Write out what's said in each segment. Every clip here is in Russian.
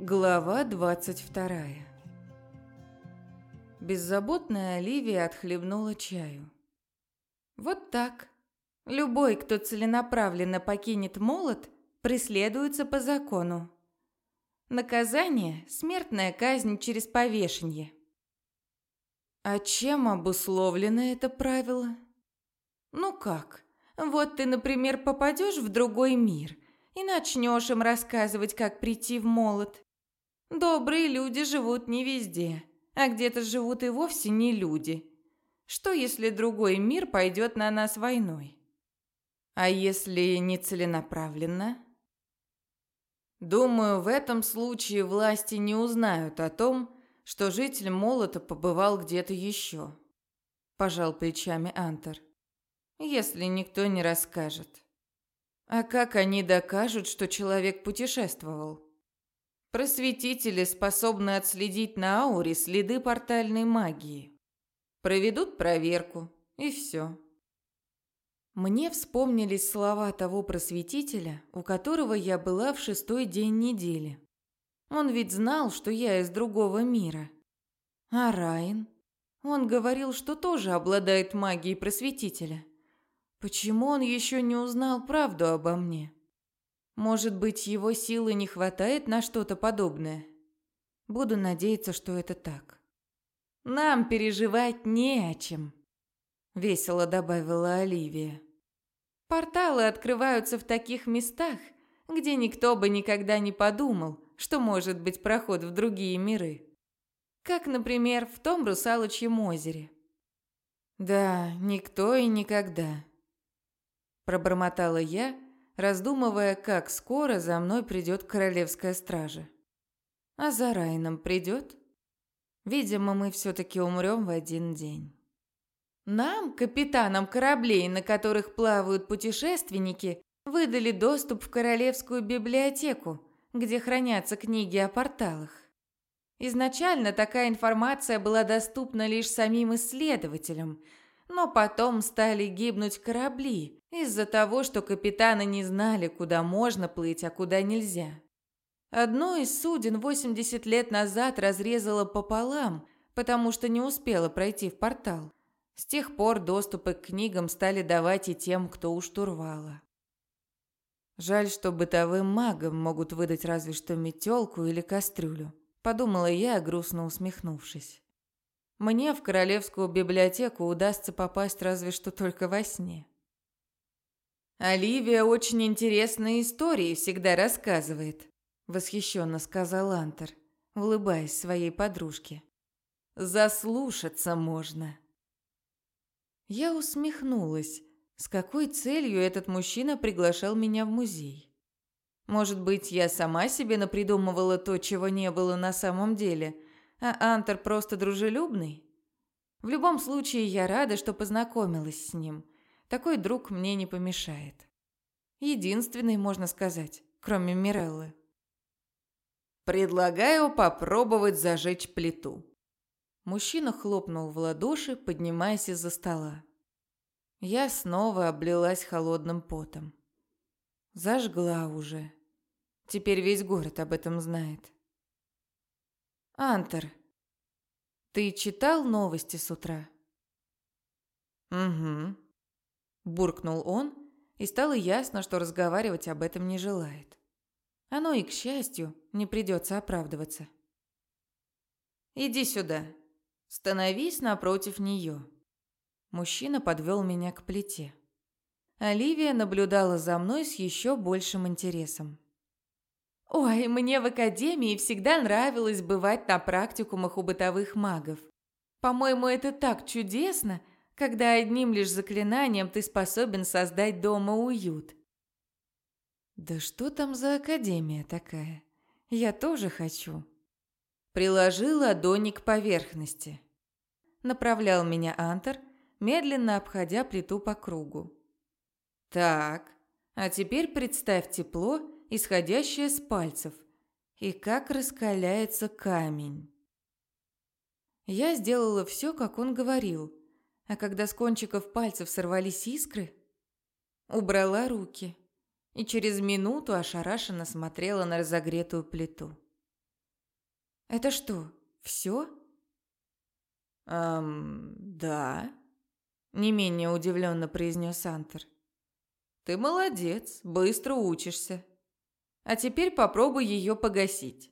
Глава 22 Беззаботная Оливия отхлебнула чаю. Вот так. Любой, кто целенаправленно покинет молот, преследуется по закону. Наказание – смертная казнь через повешение. А чем обусловлено это правило? Ну как? Вот ты, например, попадешь в другой мир и начнешь им рассказывать, как прийти в молот. Добрые люди живут не везде, а где-то живут и вовсе не люди. Что, если другой мир пойдет на нас войной? А если не целенаправленно? Думаю, в этом случае власти не узнают о том, что житель Молота побывал где-то еще. Пожал плечами Антер. Если никто не расскажет. А как они докажут, что человек путешествовал? Просветители способны отследить на ауре следы портальной магии. Проведут проверку, и все. Мне вспомнились слова того просветителя, у которого я была в шестой день недели. Он ведь знал, что я из другого мира. А Райан? Он говорил, что тоже обладает магией просветителя. Почему он еще не узнал правду обо мне? Может быть, его силы не хватает на что-то подобное? Буду надеяться, что это так. Нам переживать не о чем, весело добавила Оливия. Порталы открываются в таких местах, где никто бы никогда не подумал, что может быть проход в другие миры. Как, например, в том русалочьем озере. Да, никто и никогда. Пробормотала я, раздумывая, как скоро за мной придет королевская стража. А за Райном придет? Видимо, мы все-таки умрем в один день. Нам, капитанам кораблей, на которых плавают путешественники, выдали доступ в Королевскую библиотеку, где хранятся книги о порталах. Изначально такая информация была доступна лишь самим исследователям – но потом стали гибнуть корабли из-за того, что капитаны не знали, куда можно плыть, а куда нельзя. Одно из суден 80 лет назад разрезало пополам, потому что не успело пройти в портал. С тех пор доступы к книгам стали давать и тем, кто у штурвала. Жаль, что бытовым магам могут выдать разве что метелку или кастрюлю, подумала я, грустно усмехнувшись. Мне в королевскую библиотеку удастся попасть разве что только во сне. Оливия очень интересные истории всегда рассказывает, восхищенно сказал Антер, улыбаясь своей подружке. Заслушаться можно. Я усмехнулась. С какой целью этот мужчина приглашал меня в музей? Может быть, я сама себе напридумывала то, чего не было на самом деле – а Антер просто дружелюбный? В любом случае, я рада, что познакомилась с ним. Такой друг мне не помешает. Единственный, можно сказать, кроме Миреллы. «Предлагаю попробовать зажечь плиту». Мужчина хлопнул в ладоши, поднимаясь из-за стола. Я снова облилась холодным потом. Зажгла уже. Теперь весь город об этом знает. Антер, ты читал новости с утра? Угу. Буркнул он, и стало ясно, что разговаривать об этом не желает. Оно и, к счастью, не придется оправдываться. «Иди сюда. Становись напротив нее». Мужчина подвел меня к плите. Оливия наблюдала за мной с еще большим интересом. Ой, мне в академии всегда нравилось бывать на практикумах у бытовых магов. По-моему, это так чудесно, когда одним лишь заклинанием ты способен создать дома уют. Да что там за академия такая? Я тоже хочу. Приложил ладони к поверхности. Направлял меня Антер, медленно обходя плиту по кругу. Так, а теперь представь тепло исходящее с пальцев, и как раскаляется камень. Я сделала все, как он говорил, а когда с кончиков пальцев сорвались искры, убрала руки и через минуту ошарашенно смотрела на разогретую плиту. Это что, все? Эм, да. Не менее удивленно произнес Антер. Ты молодец, быстро учишься. А теперь попробуй ее погасить.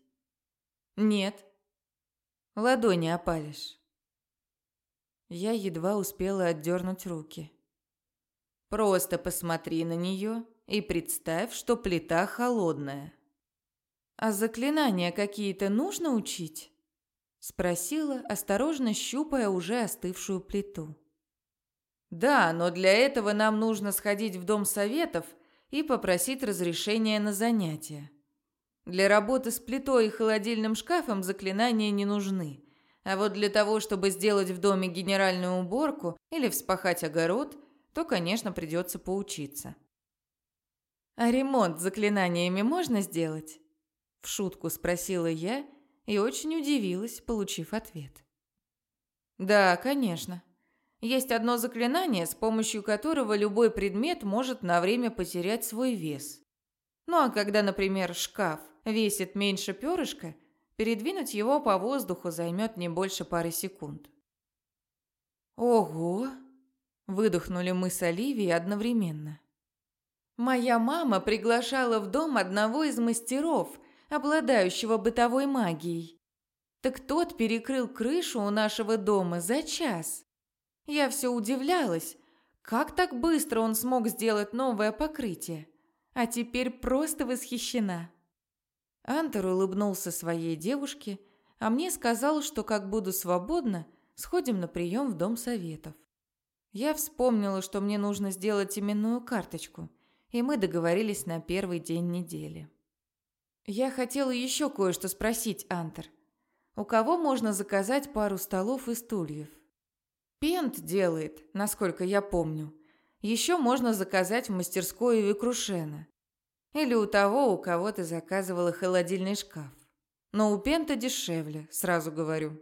Нет. Ладони опалишь. Я едва успела отдернуть руки. Просто посмотри на нее и представь, что плита холодная. А заклинания какие-то нужно учить? Спросила, осторожно щупая уже остывшую плиту. Да, но для этого нам нужно сходить в дом советов и попросить разрешения на занятия. Для работы с плитой и холодильным шкафом заклинания не нужны. А вот для того, чтобы сделать в доме генеральную уборку или вспахать огород, то, конечно, придется поучиться. «А ремонт заклинаниями можно сделать?» В шутку спросила я и очень удивилась, получив ответ. «Да, конечно. Есть одно заклинание, с помощью которого любой предмет может на время потерять свой вес. Ну а когда, например, шкаф весит меньше перышка, передвинуть его по воздуху займет не больше пары секунд. «Ого!» – выдохнули мы с Оливией одновременно. Моя мама приглашала в дом одного из мастеров, обладающего бытовой магией. Так тот перекрыл крышу у нашего дома за час. Я все удивлялась, как так быстро он смог сделать новое покрытие, а теперь просто восхищена. Антер улыбнулся своей девушке, а мне сказал, что как буду свободна, сходим на прием в Дом Советов. Я вспомнила, что мне нужно сделать именную карточку, и мы договорились на первый день недели. Я хотела еще кое-что спросить, Антер. У кого можно заказать пару столов и стульев? Пент делает, насколько я помню. Еще можно заказать в мастерской Викрушена. Или у того, у кого ты заказывала холодильный шкаф. Но у Пента дешевле, сразу говорю.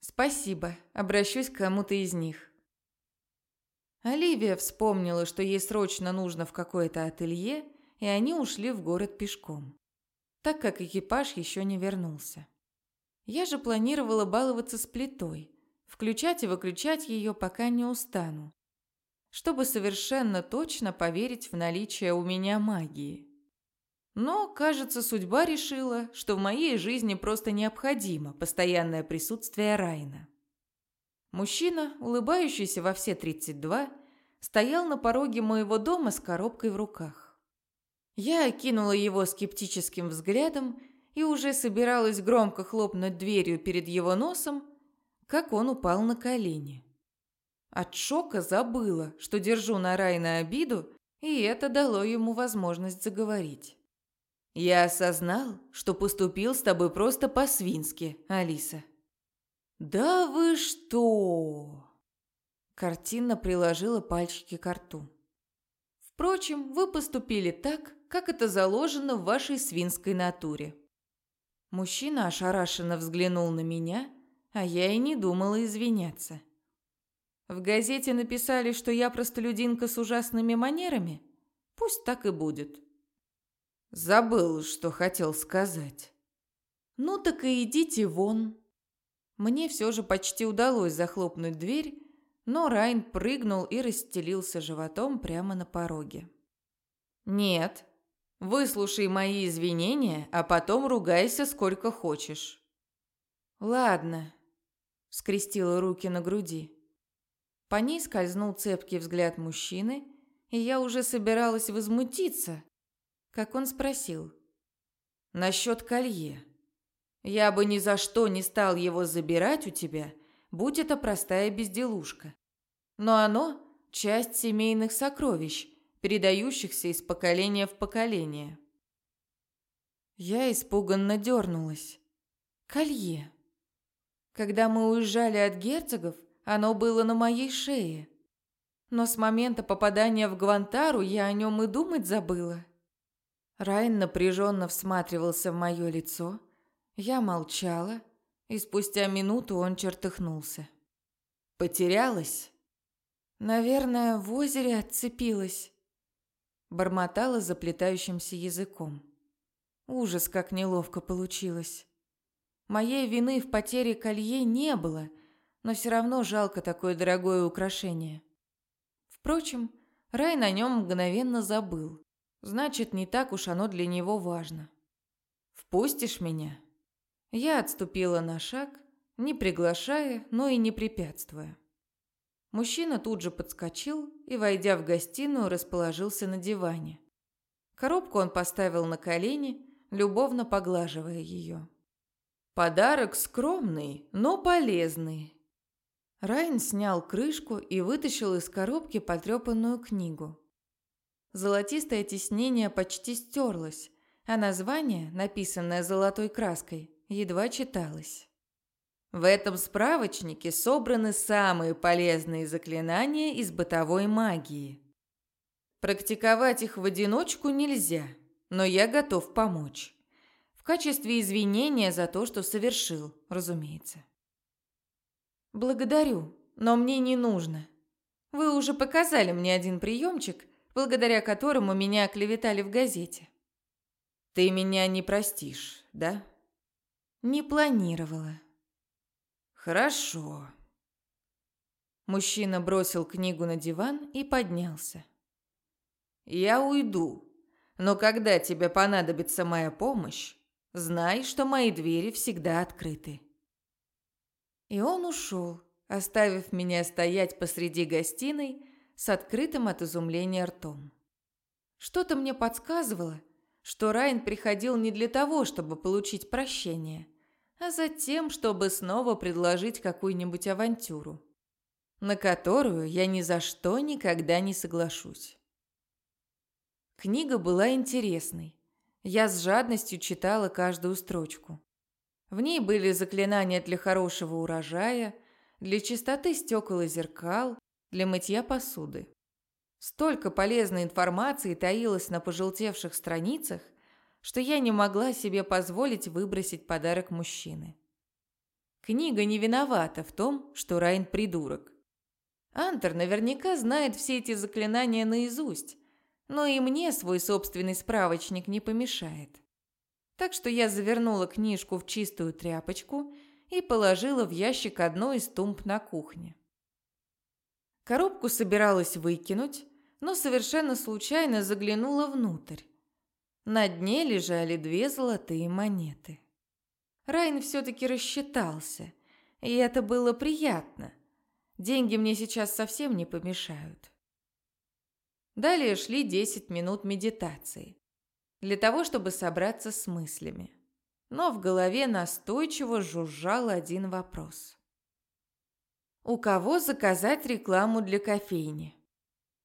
Спасибо, обращусь к кому-то из них. Оливия вспомнила, что ей срочно нужно в какое-то ателье, и они ушли в город пешком, так как экипаж еще не вернулся. Я же планировала баловаться с плитой, включать и выключать ее, пока не устану, чтобы совершенно точно поверить в наличие у меня магии. Но, кажется, судьба решила, что в моей жизни просто необходимо постоянное присутствие Райна. Мужчина, улыбающийся во все 32, стоял на пороге моего дома с коробкой в руках. Я окинула его скептическим взглядом и уже собиралась громко хлопнуть дверью перед его носом, как он упал на колени. От шока забыла, что держу на Райна обиду, и это дало ему возможность заговорить. «Я осознал, что поступил с тобой просто по-свински, Алиса». «Да вы что?» Картина приложила пальчики к рту. «Впрочем, вы поступили так, как это заложено в вашей свинской натуре». Мужчина ошарашенно взглянул на меня, а я и не думала извиняться. В газете написали, что я простолюдинка с ужасными манерами. Пусть так и будет. Забыл, что хотел сказать. Ну так и идите вон. Мне все же почти удалось захлопнуть дверь, но Райн прыгнул и расстелился животом прямо на пороге. «Нет, выслушай мои извинения, а потом ругайся сколько хочешь». «Ладно, скрестила руки на груди. По ней скользнул цепкий взгляд мужчины, и я уже собиралась возмутиться, как он спросил. «Насчет колье. Я бы ни за что не стал его забирать у тебя, будь это простая безделушка. Но оно – часть семейных сокровищ, передающихся из поколения в поколение». Я испуганно дернулась. «Колье. Когда мы уезжали от герцогов, оно было на моей шее. Но с момента попадания в Гвантару я о нем и думать забыла. Райн напряженно всматривался в мое лицо. Я молчала, и спустя минуту он чертыхнулся. «Потерялась?» «Наверное, в озере отцепилась», – бормотала заплетающимся языком. Ужас, как неловко получилось. Моей вины в потере колье не было, но все равно жалко такое дорогое украшение. Впрочем, Рай на нем мгновенно забыл. Значит, не так уж оно для него важно. «Впустишь меня?» Я отступила на шаг, не приглашая, но и не препятствуя. Мужчина тут же подскочил и, войдя в гостиную, расположился на диване. Коробку он поставил на колени, любовно поглаживая ее. Подарок скромный, но полезный. Райн снял крышку и вытащил из коробки потрепанную книгу. Золотистое тиснение почти стерлось, а название, написанное золотой краской, едва читалось. В этом справочнике собраны самые полезные заклинания из бытовой магии. Практиковать их в одиночку нельзя, но я готов помочь. В качестве извинения за то, что совершил, разумеется. Благодарю, но мне не нужно. Вы уже показали мне один приемчик, благодаря которому меня оклеветали в газете. Ты меня не простишь, да? Не планировала. Хорошо. Мужчина бросил книгу на диван и поднялся. Я уйду, но когда тебе понадобится моя помощь, знай, что мои двери всегда открыты. И он ушел, оставив меня стоять посреди гостиной с открытым от изумления ртом. Что-то мне подсказывало, что Райн приходил не для того, чтобы получить прощение, а за тем, чтобы снова предложить какую-нибудь авантюру, на которую я ни за что никогда не соглашусь. Книга была интересной. Я с жадностью читала каждую строчку. В ней были заклинания для хорошего урожая, для чистоты стекол и зеркал, для мытья посуды. Столько полезной информации таилось на пожелтевших страницах, что я не могла себе позволить выбросить подарок мужчины. Книга не виновата в том, что Райн придурок. Антер наверняка знает все эти заклинания наизусть, но и мне свой собственный справочник не помешает. Так что я завернула книжку в чистую тряпочку и положила в ящик одной из тумб на кухне. Коробку собиралась выкинуть, но совершенно случайно заглянула внутрь. На дне лежали две золотые монеты. Райн все-таки рассчитался, и это было приятно. Деньги мне сейчас совсем не помешают. Далее шли 10 минут медитации. Для того, чтобы собраться с мыслями. Но в голове настойчиво жужжал один вопрос. У кого заказать рекламу для кофейни?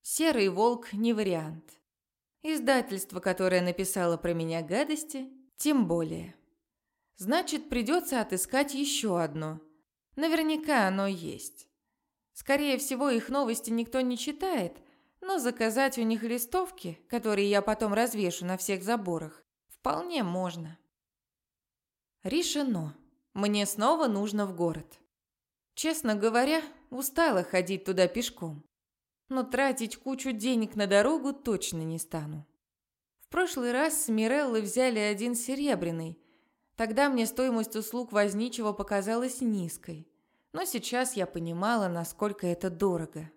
Серый волк не вариант. Издательство, которое написало про меня гадости, тем более. Значит, придется отыскать еще одно. Наверняка оно есть. Скорее всего, их новости никто не читает, но заказать у них листовки, которые я потом развешу на всех заборах, вполне можно. Решено. Мне снова нужно в город. Честно говоря, устала ходить туда пешком. Но тратить кучу денег на дорогу точно не стану. В прошлый раз с Миреллы взяли один серебряный. Тогда мне стоимость услуг возничего показалась низкой. Но сейчас я понимала, насколько это дорого.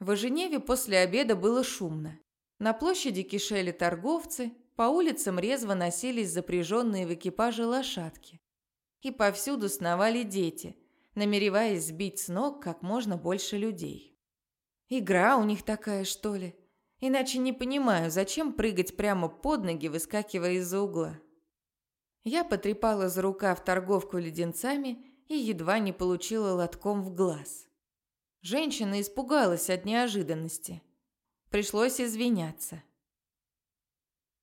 В Женеве после обеда было шумно. На площади кишели торговцы, по улицам резво носились запряженные в экипаже лошадки и повсюду сновали дети, намереваясь сбить с ног как можно больше людей. Игра у них такая, что ли? Иначе не понимаю, зачем прыгать прямо под ноги, выскакивая из-за угла. Я потрепала за рукав торговку леденцами и едва не получила лотком в глаз. Женщина испугалась от неожиданности. Пришлось извиняться.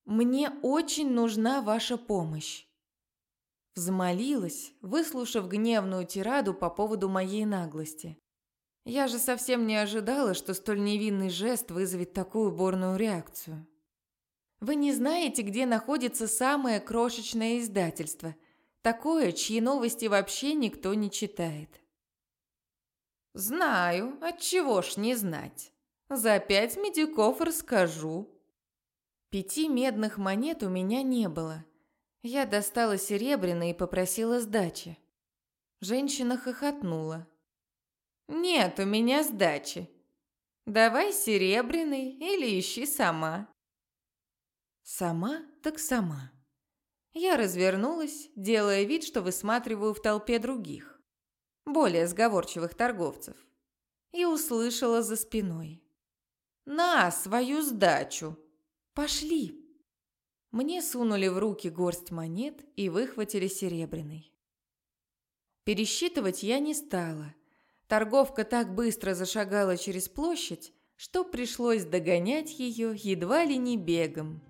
«Мне очень нужна ваша помощь. Взмолилась, выслушав гневную тираду по поводу моей наглости. Я же совсем не ожидала, что столь невинный жест вызовет такую бурную реакцию. Вы не знаете, где находится самое крошечное издательство, такое, чьи новости вообще никто не читает. Знаю, отчего ж не знать. За пять медиков расскажу. Пяти медных монет у меня не было – Я достала серебряный и попросила сдачи. Женщина хохотнула. «Нет у меня сдачи. Давай серебряный или ищи сама». «Сама так сама». Я развернулась, делая вид, что высматриваю в толпе других, более сговорчивых торговцев, и услышала за спиной. «На свою сдачу! Пошли!» Мне сунули в руки горсть монет и выхватили серебряный. Пересчитывать я не стала. Торговка так быстро зашагала через площадь, что пришлось догонять ее едва ли не бегом.